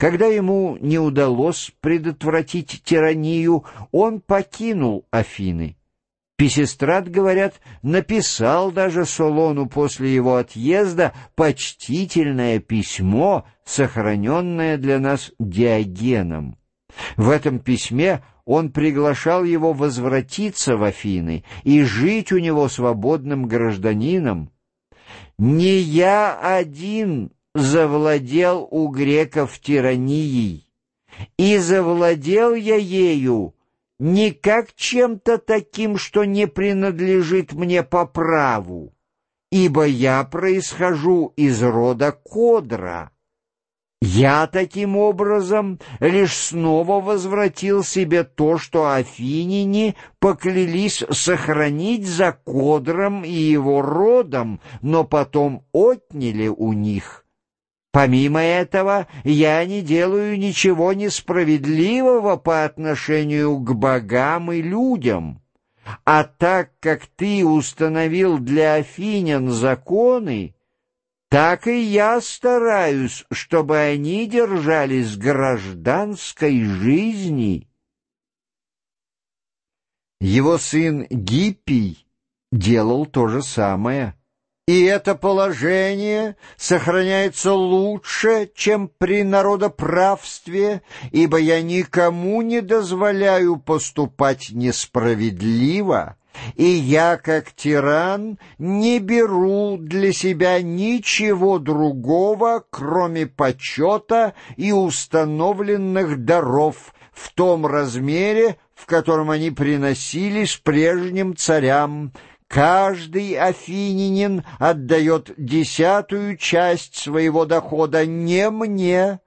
Когда ему не удалось предотвратить тиранию, он покинул Афины. Писестрат, говорят, написал даже Солону после его отъезда почтительное письмо, сохраненное для нас Диогеном. В этом письме он приглашал его возвратиться в Афины и жить у него свободным гражданином. «Не я один завладел у греков тиранией, и завладел я ею не как чем-то таким, что не принадлежит мне по праву, ибо я происхожу из рода Кодра». Я таким образом лишь снова возвратил себе то, что афиняне поклялись сохранить за Кодром и его родом, но потом отняли у них. Помимо этого, я не делаю ничего несправедливого по отношению к богам и людям. А так как ты установил для афинян законы, так и я стараюсь, чтобы они держались гражданской жизни. Его сын Гиппий делал то же самое. И это положение сохраняется лучше, чем при народоправстве, ибо я никому не дозволяю поступать несправедливо, и я, как тиран, не беру для себя ничего другого, кроме почета и установленных даров в том размере, в котором они приносились прежним царям. Каждый афининин отдает десятую часть своего дохода не мне,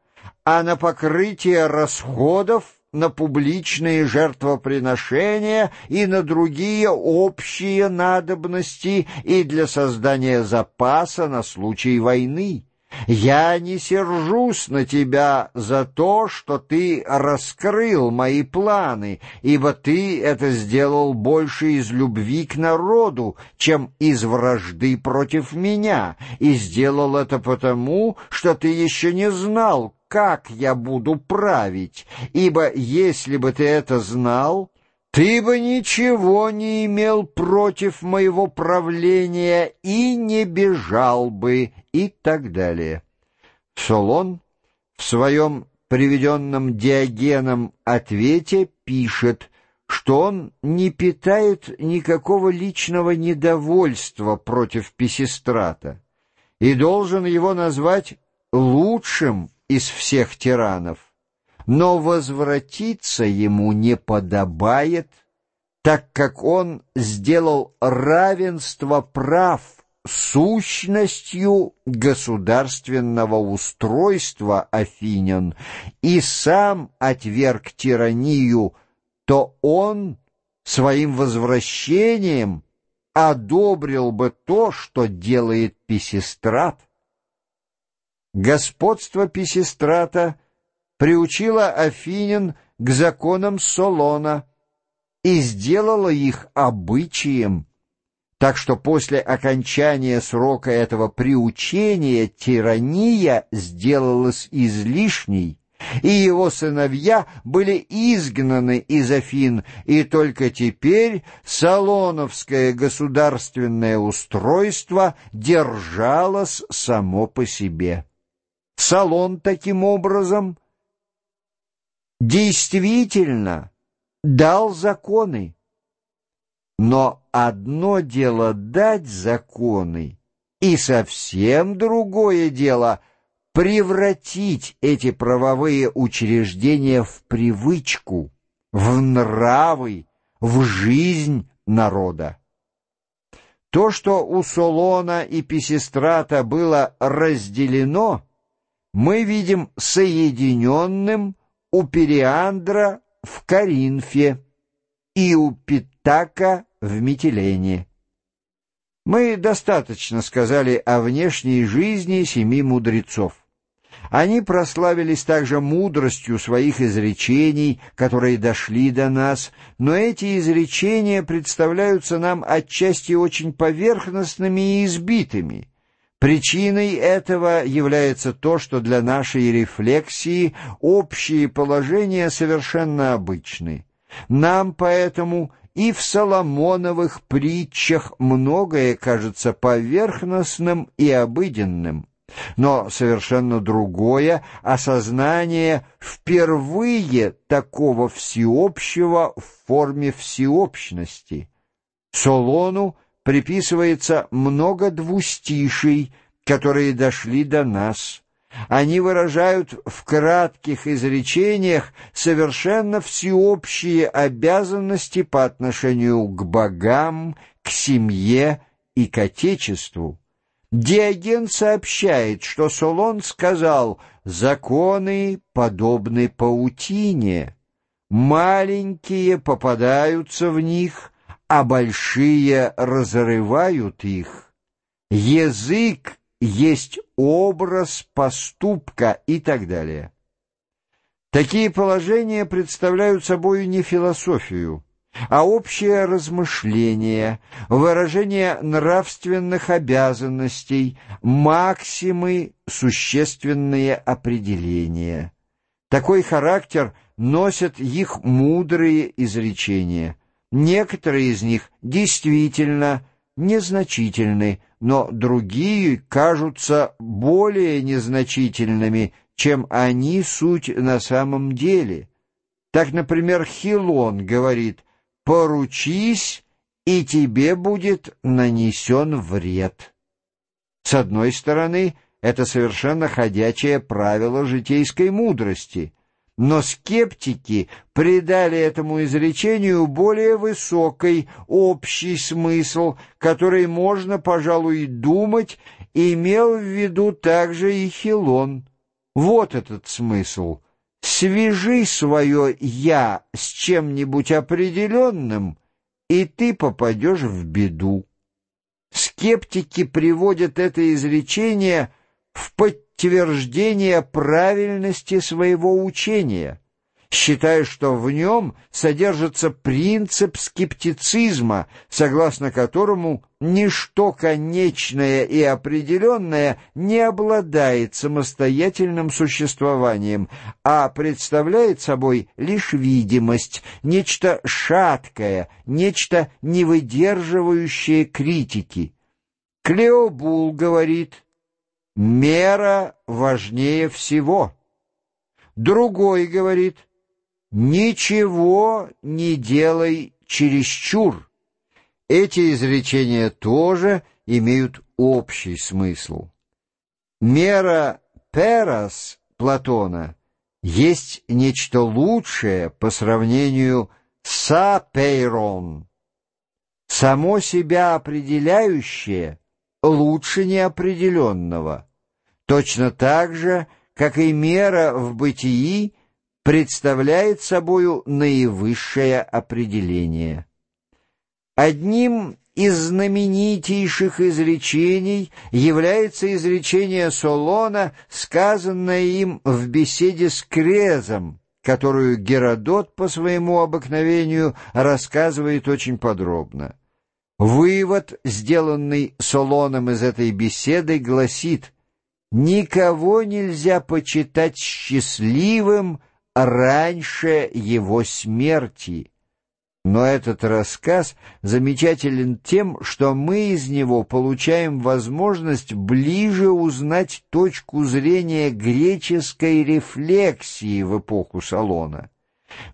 а на покрытие расходов на публичные жертвоприношения и на другие общие надобности и для создания запаса на случай войны. Я не сержусь на тебя за то, что ты раскрыл мои планы, ибо ты это сделал больше из любви к народу, чем из вражды против меня, и сделал это потому, что ты еще не знал, как я буду править, ибо если бы ты это знал, ты бы ничего не имел против моего правления и не бежал бы, и так далее. Солон в своем приведенном Диогеном ответе пишет, что он не питает никакого личного недовольства против Писистрата и должен его назвать лучшим из всех тиранов, но возвратиться ему не подобает, так как он сделал равенство прав сущностью государственного устройства афинян и сам отверг тиранию, то он своим возвращением одобрил бы то, что делает Писистрат. Господство Писистрата приучило Афинин к законам Солона и сделало их обычаем, так что после окончания срока этого приучения тирания сделалась излишней, и его сыновья были изгнаны из Афин, и только теперь Солоновское государственное устройство держалось само по себе. Салон таким образом действительно дал законы. Но одно дело дать законы, и совсем другое дело превратить эти правовые учреждения в привычку, в нравы, в жизнь народа. То, что у Солона и Писистрата было разделено, мы видим соединенным у Периандра в Коринфе и у Питака в Митилене. Мы достаточно сказали о внешней жизни семи мудрецов. Они прославились также мудростью своих изречений, которые дошли до нас, но эти изречения представляются нам отчасти очень поверхностными и избитыми — Причиной этого является то, что для нашей рефлексии общие положения совершенно обычны. Нам поэтому и в Соломоновых притчах многое кажется поверхностным и обыденным. Но совершенно другое осознание впервые такого всеобщего в форме всеобщности. Солону приписывается много двустишей, которые дошли до нас. Они выражают в кратких изречениях совершенно всеобщие обязанности по отношению к богам, к семье и к Отечеству. Диоген сообщает, что Солон сказал «законы подобны паутине, маленькие попадаются в них, а большие разрывают их. Язык есть образ поступка и так далее. Такие положения представляют собой не философию, а общее размышление, выражение нравственных обязанностей, максимы, существенные определения. Такой характер носят их мудрые изречения – Некоторые из них действительно незначительны, но другие кажутся более незначительными, чем они суть на самом деле. Так, например, Хилон говорит «поручись, и тебе будет нанесен вред». С одной стороны, это совершенно ходячее правило житейской мудрости — но скептики придали этому изречению более высокий общий смысл, который можно, пожалуй, думать, имел в виду также и Хилон. Вот этот смысл. Свяжи свое «я» с чем-нибудь определенным, и ты попадешь в беду. Скептики приводят это изречение в подтверждение подтверждение правильности своего учения, считая, что в нем содержится принцип скептицизма, согласно которому ничто конечное и определенное не обладает самостоятельным существованием, а представляет собой лишь видимость, нечто шаткое, нечто не выдерживающее критики. Клеобул говорит, Мера важнее всего. Другой говорит, ничего не делай чересчур. Эти изречения тоже имеют общий смысл. Мера перас Платона есть нечто лучшее по сравнению с апейрон. Само себя определяющее лучше неопределенного, точно так же, как и мера в бытии представляет собою наивысшее определение. Одним из знаменитейших изречений является изречение Солона, сказанное им в беседе с Крезом, которую Геродот по своему обыкновению рассказывает очень подробно. Вывод, сделанный Солоном из этой беседы, гласит, «Никого нельзя почитать счастливым раньше его смерти». Но этот рассказ замечателен тем, что мы из него получаем возможность ближе узнать точку зрения греческой рефлексии в эпоху Солона.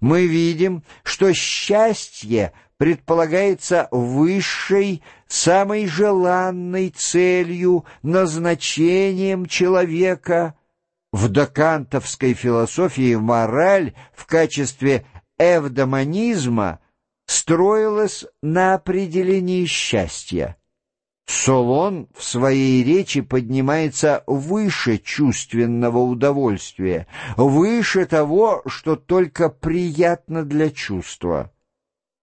Мы видим, что счастье предполагается высшей, самой желанной целью, назначением человека. В докантовской философии мораль в качестве эвдомонизма строилась на определении счастья. Солон в своей речи поднимается выше чувственного удовольствия, выше того, что только приятно для чувства.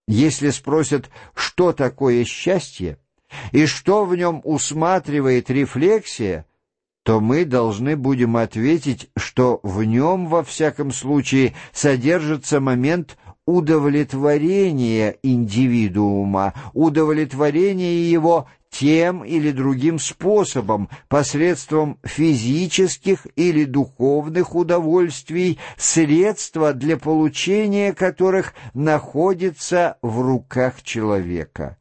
Если спросят, что такое счастье и что в нем усматривает рефлексия, то мы должны будем ответить, что в нем, во всяком случае, содержится момент удовлетворения индивидуума, удовлетворения его тем или другим способом, посредством физических или духовных удовольствий, средства для получения которых находятся в руках человека.